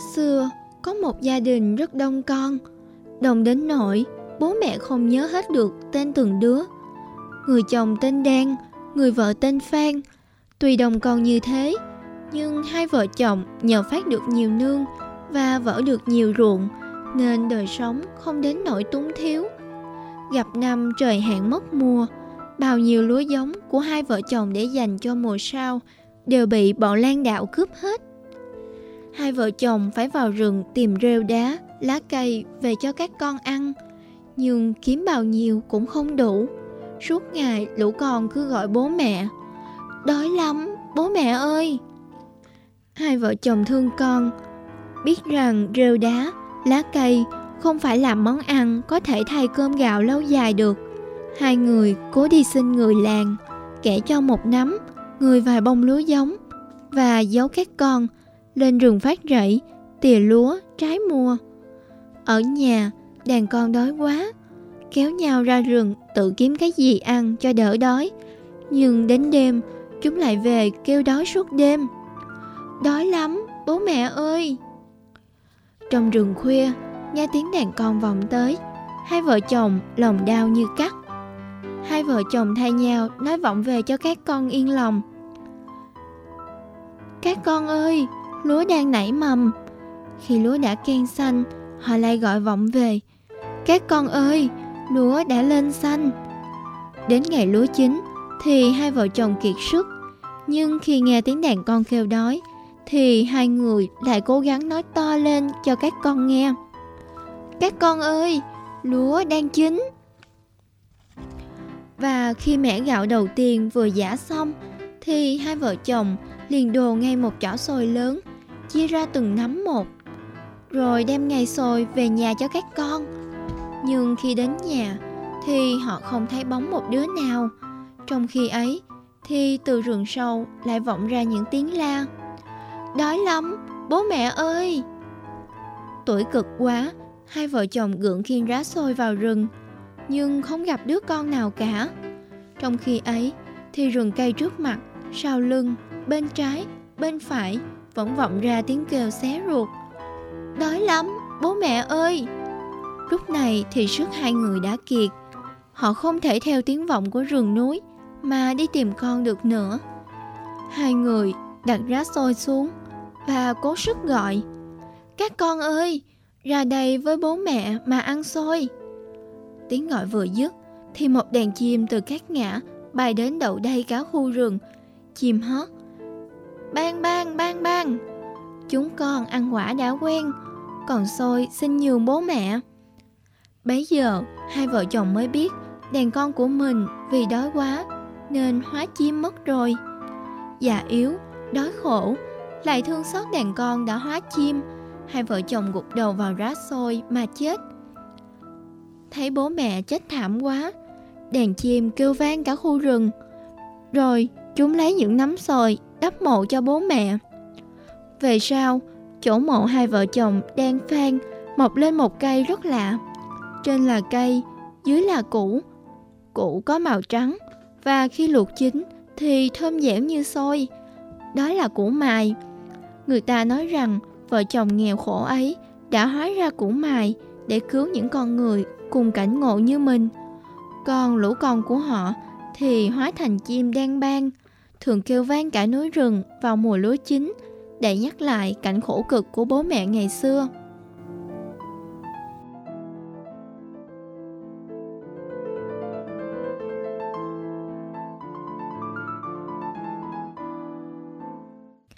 Xưa, có một gia đình rất đông con, đông đến nỗi bố mẹ không nhớ hết được tên từng đứa. Người chồng tên Đan, người vợ tên Phan. Tuy đông con như thế, nhưng hai vợ chồng nhờ phát được nhiều nương và vỡ được nhiều ruộng, nên đời sống không đến nỗi túng thiếu. Gặp năm trời hạn mất mùa, bao nhiêu lúa giống của hai vợ chồng để dành cho mùa sau đều bị bọn lan đạo cướp hết. Hai vợ chồng phải vào rừng tìm rêu đá, lá cây về cho các con ăn, nhưng kiếm bao nhiêu cũng không đủ. Suốt ngày lũ con cứ gọi bố mẹ, đói lắm, bố mẹ ơi. Hai vợ chồng thương con, biết rằng rêu đá, lá cây không phải là món ăn có thể thay cơm gạo lâu dài được. Hai người cố đi xin người làng, kẻ cho một nắm, người vài bông lúa giống và giấu các con lên rừng phát rẫy, tỉa lúa, trái mùa. Ở nhà, đàn con đói quá, kéo nhau ra rừng tự kiếm cái gì ăn cho đỡ đói. Nhưng đến đêm, chúng lại về kêu đói suốt đêm. Đói lắm, bố mẹ ơi! Trong rừng khuya, nghe tiếng đàn con vọng tới, hai vợ chồng lòng đau như cắt. Hai vợ chồng thay nhau nói vọng về cho các con yên lòng. Các con ơi, lúa đang nảy mầm. Khi lúa đã ken xanh, họ lại gọi vọng về. Các con ơi, lúa đã lên xanh. Đến ngày lúa chín thì hai vợ chồng kiệt sức. Nhưng khi nghe tiếng đàn con kêu đói thì hai người lại cố gắng nói to lên cho các con nghe. Các con ơi, lúa đang chín. Và khi mẻ gạo đầu tiên vừa giả xong thì hai vợ chồng liền đồ ngay một chảo sôi lớn, chia ra từng nắm một, rồi đem ngày xôi về nhà cho các con. Nhưng khi đến nhà thì họ không thấy bóng một đứa nào. Trong khi ấy thì từ rừng sâu lại vọng ra những tiếng la. Đói lắm, bố mẹ ơi! Tuổi cực quá, hai vợ chồng gượng khiên rá xôi vào rừng, nhưng không gặp đứa con nào cả. Trong khi ấy thì rừng cây trước mặt, sau lưng bên trái, bên phải vẫn vọng ra tiếng kêu xé ruột. Đói lắm, bố mẹ ơi! Lúc này thì sức hai người đã kiệt. Họ không thể theo tiếng vọng của rừng núi mà đi tìm con được nữa. Hai người đặt rá xôi xuống và cố sức gọi. Các con ơi, ra đây với bố mẹ mà ăn xôi. Tiếng gọi vừa dứt thì một đàn chim từ các ngã bay đến đậu đây cả khu rừng. Chim hót Bang bang bang bang. Chúng con ăn quả đã quen Còn xôi xin nhường bố mẹ. Bấy giờ hai vợ chồng mới biết Đàn con của mình vì đói quá Nên hóa chim mất rồi. Già yếu, đói khổ Lại thương xót đàn con đã hóa chim Hai vợ chồng gục đầu vào rá xôi mà chết. Thấy bố mẹ chết thảm quá Đàn chim kêu vang cả khu rừng. Rồi chúng lấy những nắm sồi đắp mộ cho bố mẹ. Về sau, chỗ mộ hai vợ chồng đang phan mọc lên một cây rất lạ. Trên là cây, dưới là củ. Củ có màu trắng và khi luộc chín thì thơm dẻo như xôi. Đó là củ mài. Người ta nói rằng vợ chồng nghèo khổ ấy đã hóa ra củ mài để cứu những con người cùng cảnh ngộ như mình. Còn lũ con của họ thì hóa thành chim đen ban thường kêu vang cả núi rừng vào mùa lúa chín, để nhắc lại cảnh khổ cực của bố mẹ ngày xưa.